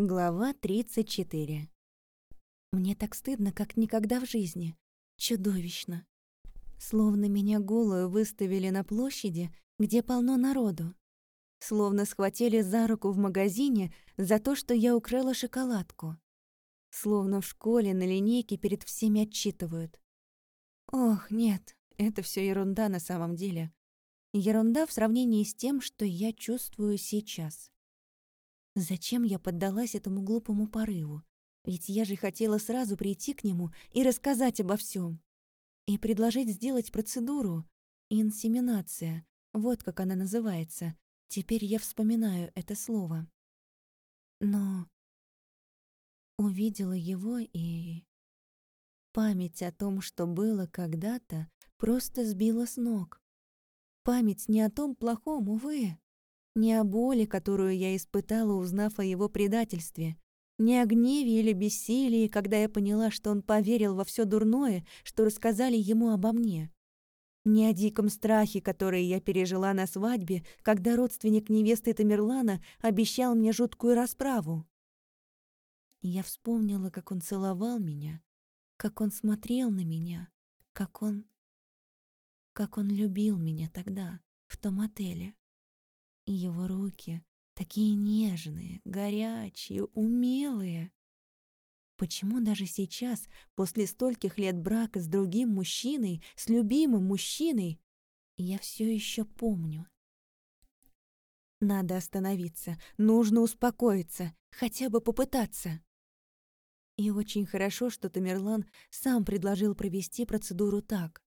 Глава 34. Мне так стыдно, как никогда в жизни. Чудовищно. Словно меня голую выставили на площади, где полно народу. Словно схватили за руку в магазине за то, что я украла шоколадку. Словно в школе на линейке перед всеми отчитывают. Ох, нет, это все ерунда на самом деле. Ерунда в сравнении с тем, что я чувствую сейчас. Зачем я поддалась этому глупому порыву? Ведь я же хотела сразу прийти к нему и рассказать обо всем, И предложить сделать процедуру. Инсеминация. Вот как она называется. Теперь я вспоминаю это слово. Но увидела его и... Память о том, что было когда-то, просто сбила с ног. Память не о том плохом, увы, не о боли, которую я испытала, узнав о его предательстве, не о гневе или бессилии, когда я поняла, что он поверил во все дурное, что рассказали ему обо мне. Не о диком страхе, который я пережила на свадьбе, когда родственник невесты Тамерлана обещал мне жуткую расправу. Я вспомнила, как он целовал меня, как он смотрел на меня, как он... как он любил меня тогда, в том отеле. Его руки, такие нежные, горячие, умелые. Почему даже сейчас, после стольких лет брака с другим мужчиной, с любимым мужчиной, я все еще помню? Надо остановиться, нужно успокоиться, хотя бы попытаться. И очень хорошо, что Тамерлан сам предложил провести процедуру так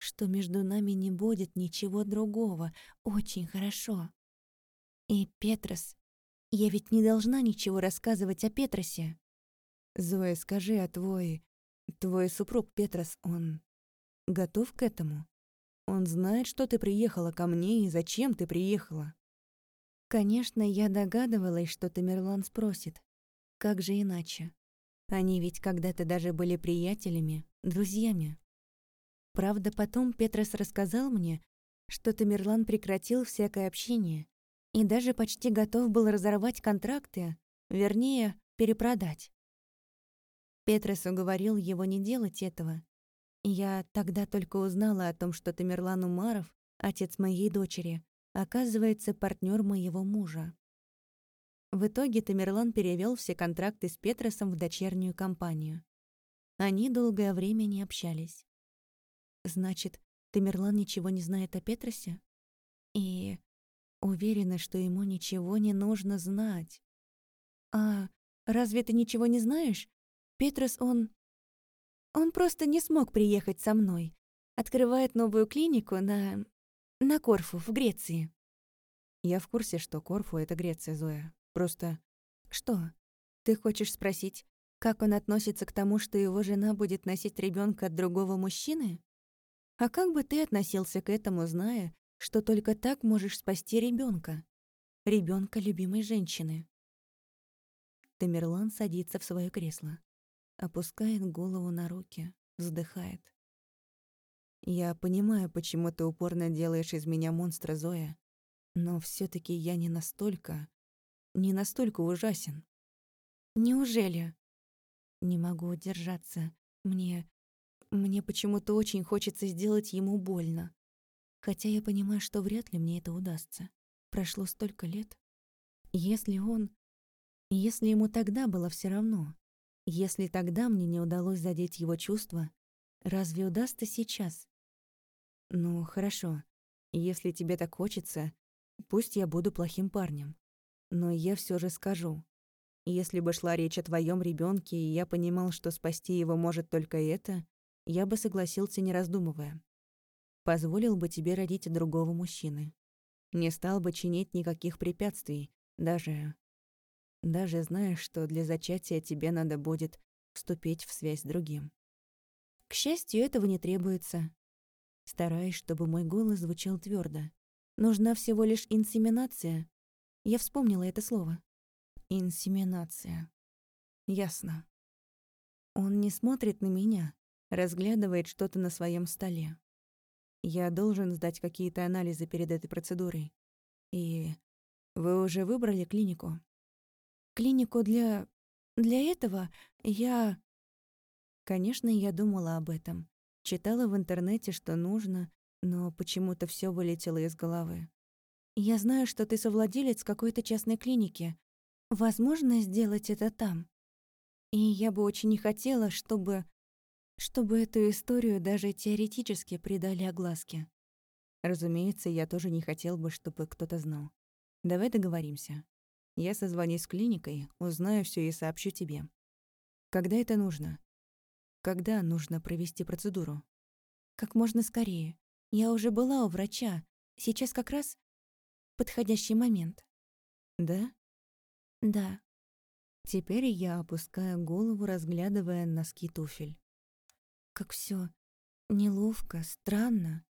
что между нами не будет ничего другого. Очень хорошо. И Петрос... Я ведь не должна ничего рассказывать о Петросе. Зоя, скажи, а твой... Твой супруг Петрос, он... Готов к этому? Он знает, что ты приехала ко мне и зачем ты приехала. Конечно, я догадывалась, что Тамерлан спросит. Как же иначе? Они ведь когда-то даже были приятелями, друзьями. Правда, потом Петрос рассказал мне, что Тамерлан прекратил всякое общение и даже почти готов был разорвать контракты, вернее, перепродать. Петрос уговорил его не делать этого. Я тогда только узнала о том, что Тамерлан Умаров, отец моей дочери, оказывается партнер моего мужа. В итоге Тамерлан перевел все контракты с Петросом в дочернюю компанию. Они долгое время не общались. Значит, Тамерлан ничего не знает о Петросе? И уверена, что ему ничего не нужно знать. А разве ты ничего не знаешь? Петрос, он... Он просто не смог приехать со мной. Открывает новую клинику на... на Корфу, в Греции. Я в курсе, что Корфу — это Греция, Зоя. Просто... Что? Ты хочешь спросить, как он относится к тому, что его жена будет носить ребенка от другого мужчины? А как бы ты относился к этому, зная, что только так можешь спасти ребенка, ребенка любимой женщины? Тамерлан садится в свое кресло, опускает голову на руки, вздыхает. Я понимаю, почему ты упорно делаешь из меня монстра, Зоя, но все таки я не настолько, не настолько ужасен. Неужели? Не могу удержаться. Мне мне почему-то очень хочется сделать ему больно. Хотя я понимаю, что вряд ли мне это удастся. Прошло столько лет. Если он... Если ему тогда было все равно, если тогда мне не удалось задеть его чувства, разве удастся сейчас? Ну, хорошо. Если тебе так хочется, пусть я буду плохим парнем. Но я все же скажу. Если бы шла речь о твоем ребенке, и я понимал, что спасти его может только это, я бы согласился, не раздумывая. Позволил бы тебе родить другого мужчины. Не стал бы чинить никаких препятствий, даже... Даже зная, что для зачатия тебе надо будет вступить в связь с другим. К счастью, этого не требуется. Стараюсь, чтобы мой голос звучал твердо. Нужна всего лишь инсеминация. Я вспомнила это слово. Инсеминация. Ясно. Он не смотрит на меня, разглядывает что-то на своем столе. Я должен сдать какие-то анализы перед этой процедурой. И вы уже выбрали клинику? клинику для... для этого я... Конечно, я думала об этом. Читала в интернете, что нужно, но почему-то все вылетело из головы. Я знаю, что ты совладелец какой-то частной клиники. Возможно сделать это там. И я бы очень не хотела, чтобы... чтобы эту историю даже теоретически придали огласке. Разумеется, я тоже не хотел бы, чтобы кто-то знал. Давай договоримся. Я созвонюсь с клиникой, узнаю все и сообщу тебе. Когда это нужно? Когда нужно провести процедуру? Как можно скорее. Я уже была у врача. Сейчас как раз подходящий момент. Да? Да. Теперь я опускаю голову, разглядывая носки туфель. Как все неловко, странно.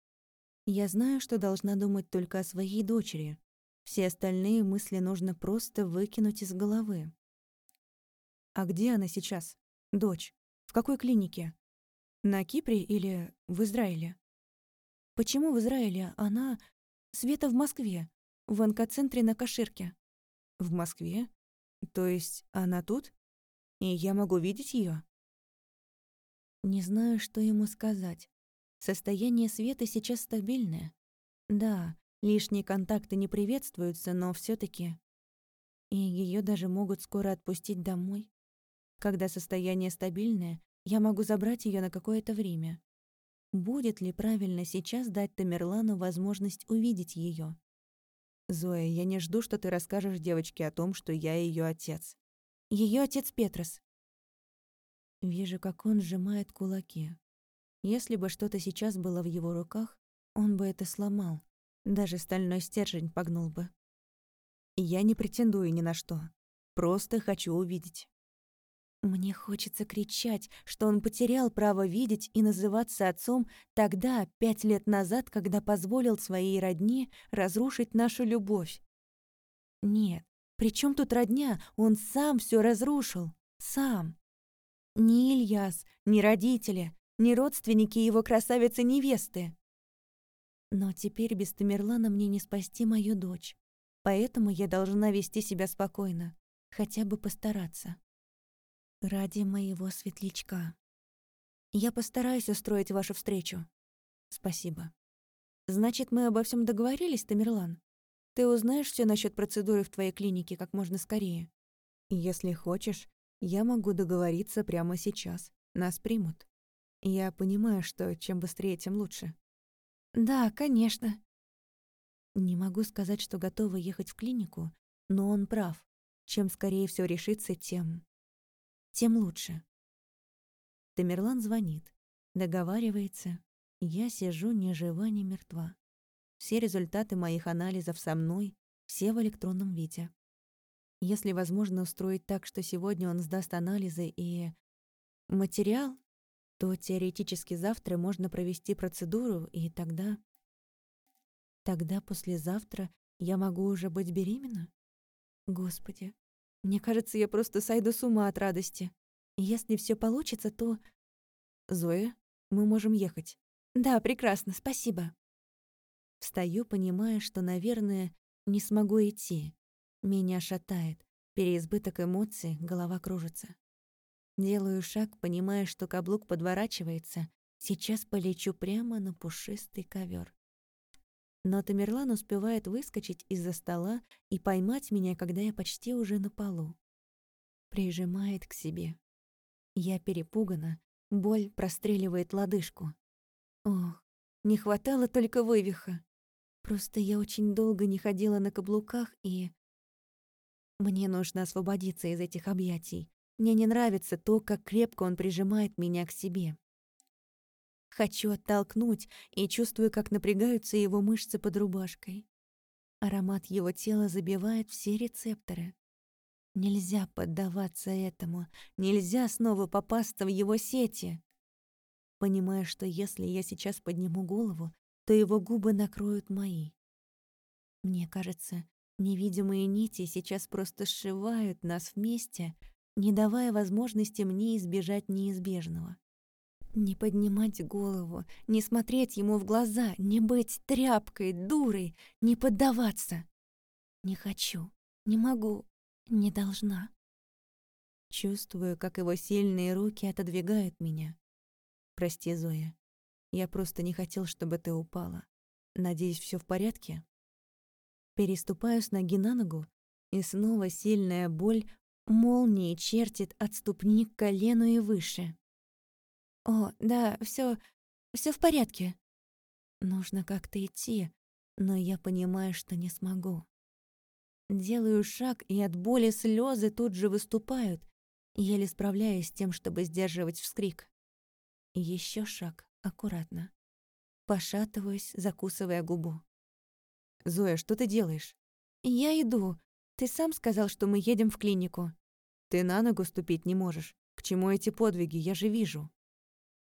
Я знаю, что должна думать только о своей дочери. Все остальные мысли нужно просто выкинуть из головы. А где она сейчас? Дочь. В какой клинике? На Кипре или в Израиле? Почему в Израиле она... Света в Москве, в онкоцентре на Каширке. В Москве? То есть она тут? И я могу видеть ее? Не знаю, что ему сказать. Состояние Светы сейчас стабильное. Да, лишние контакты не приветствуются, но все таки И ее даже могут скоро отпустить домой. Когда состояние стабильное, я могу забрать ее на какое-то время. Будет ли правильно сейчас дать Тамерлану возможность увидеть ее? Зоя, я не жду, что ты расскажешь девочке о том, что я ее отец. Ее отец Петрос. Вижу, как он сжимает кулаки. Если бы что-то сейчас было в его руках, он бы это сломал. Даже стальной стержень погнул бы. Я не претендую ни на что. Просто хочу увидеть. Мне хочется кричать, что он потерял право видеть и называться отцом тогда, пять лет назад, когда позволил своей родне разрушить нашу любовь. Нет, при чем тут родня? Он сам все разрушил. Сам. Ни Ильяс, ни родители, ни родственники его красавицы-невесты. Но теперь без Тамерлана мне не спасти мою дочь. Поэтому я должна вести себя спокойно, хотя бы постараться. Ради моего светлячка. Я постараюсь устроить вашу встречу. Спасибо. Значит, мы обо всем договорились, Тамерлан? Ты узнаешь все насчет процедуры в твоей клинике как можно скорее. Если хочешь, я могу договориться прямо сейчас. Нас примут. Я понимаю, что чем быстрее, тем лучше. Да, конечно. Не могу сказать, что готова ехать в клинику, но он прав. Чем скорее все решится, тем тем лучше. Тамерлан звонит, договаривается. Я сижу ни жива, ни мертва. Все результаты моих анализов со мной, все в электронном виде. Если возможно устроить так, что сегодня он сдаст анализы и материал, то теоретически завтра можно провести процедуру, и тогда... Тогда послезавтра я могу уже быть беременна? Господи, мне кажется, я просто сойду с ума от радости. Если все получится, то... Зоя, мы можем ехать. Да, прекрасно, спасибо. Встаю, понимая, что, наверное, не смогу идти. Меня шатает. Переизбыток эмоций, голова кружится. Делаю шаг, понимая, что каблук подворачивается. Сейчас полечу прямо на пушистый ковер. Но Тамерлан успевает выскочить из-за стола и поймать меня, когда я почти уже на полу. Прижимает к себе. Я перепугана, боль простреливает лодыжку. Ох, не хватало только вывиха. Просто я очень долго не ходила на каблуках и... Мне нужно освободиться из этих объятий. Мне не нравится то, как крепко он прижимает меня к себе. Хочу оттолкнуть и чувствую, как напрягаются его мышцы под рубашкой. Аромат его тела забивает все рецепторы. Нельзя поддаваться этому, нельзя снова попасться в его сети. Понимая, что если я сейчас подниму голову, то его губы накроют мои. Мне кажется, невидимые нити сейчас просто сшивают нас вместе, не давая возможности мне избежать неизбежного. Не поднимать голову, не смотреть ему в глаза, не быть тряпкой, дурой, не поддаваться. Не хочу, не могу, не должна. Чувствую, как его сильные руки отодвигают меня. Прости, Зоя. Я просто не хотел, чтобы ты упала. Надеюсь, все в порядке? Переступаю с ноги на ногу, и снова сильная боль молнией чертит от ступни к колену и выше. О, да, все, все в порядке. Нужно как-то идти, но я понимаю, что не смогу. Делаю шаг, и от боли слезы тут же выступают, еле справляясь с тем, чтобы сдерживать вскрик. Еще шаг, аккуратно. Пошатываюсь, закусывая губу. «Зоя, что ты делаешь?» «Я иду. Ты сам сказал, что мы едем в клинику». «Ты на ногу ступить не можешь. К чему эти подвиги? Я же вижу».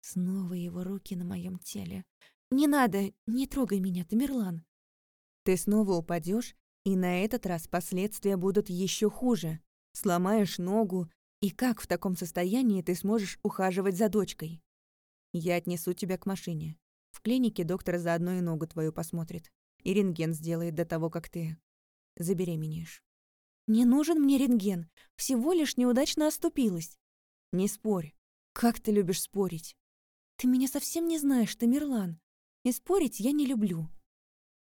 Снова его руки на моем теле. «Не надо, не трогай меня, Тамерлан». «Ты снова упадешь, и на этот раз последствия будут еще хуже. Сломаешь ногу, и как в таком состоянии ты сможешь ухаживать за дочкой? Я отнесу тебя к машине. В клинике доктор заодно и ногу твою посмотрит. И рентген сделает до того, как ты забеременеешь. «Не нужен мне рентген. Всего лишь неудачно оступилась». «Не спорь. Как ты любишь спорить?» «Ты меня совсем не знаешь, Тамерлан. И спорить я не люблю».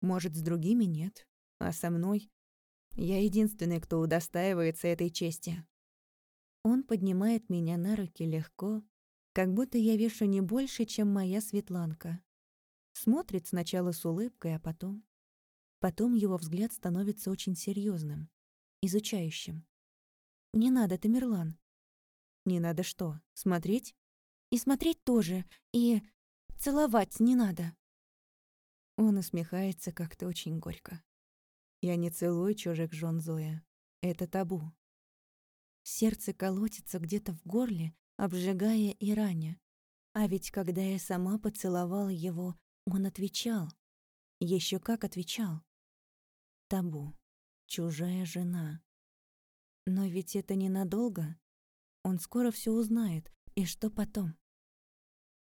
«Может, с другими нет, а со мной?» «Я единственный, кто удостаивается этой чести». Он поднимает меня на руки легко, как будто я вешу не больше, чем моя Светланка. Смотрит сначала с улыбкой, а потом... Потом его взгляд становится очень серьезным, изучающим. «Не надо, Тамерлан». «Не надо что, смотреть?» И смотреть тоже, и целовать не надо. Он усмехается как-то очень горько. Я не целую чужих жен Зоя. Это табу. Сердце колотится где-то в горле, обжигая и раня. А ведь когда я сама поцеловала его, он отвечал. Еще как отвечал. Табу. Чужая жена. Но ведь это ненадолго. Он скоро все узнает, и что потом?